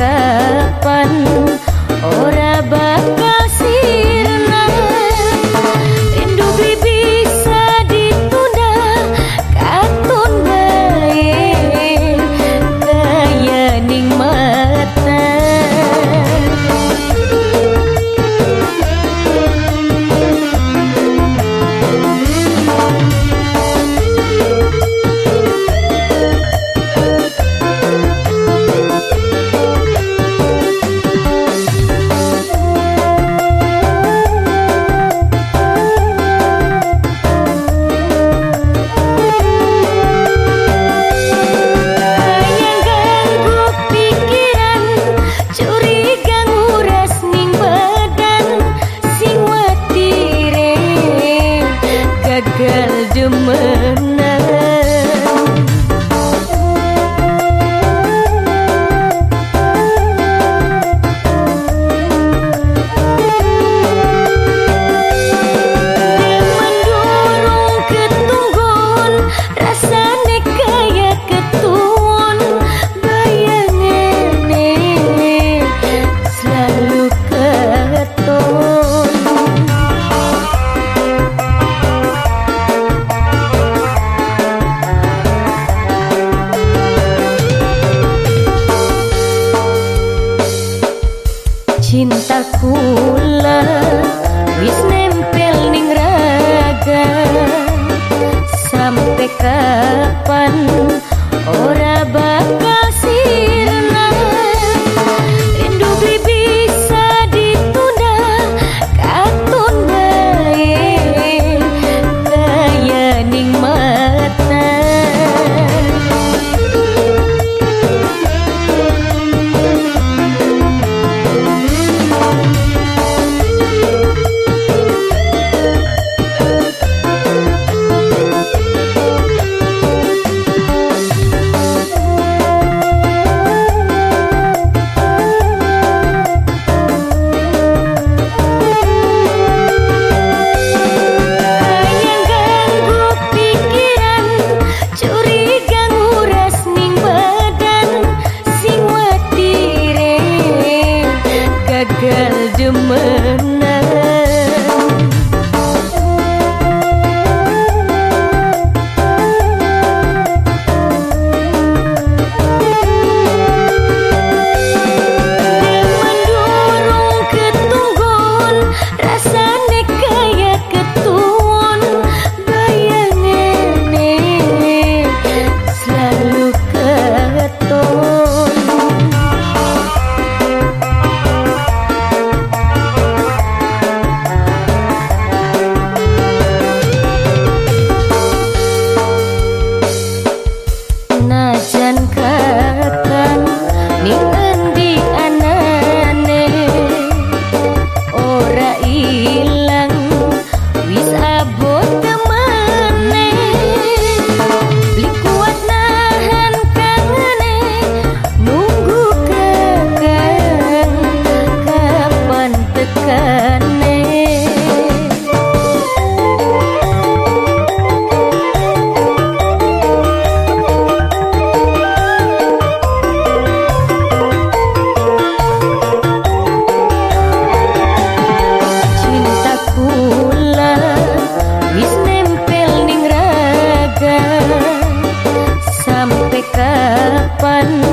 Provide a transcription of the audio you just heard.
ಕಾ Cinta kula wis nempel ning raga. Sampai kapan rasa पन्ना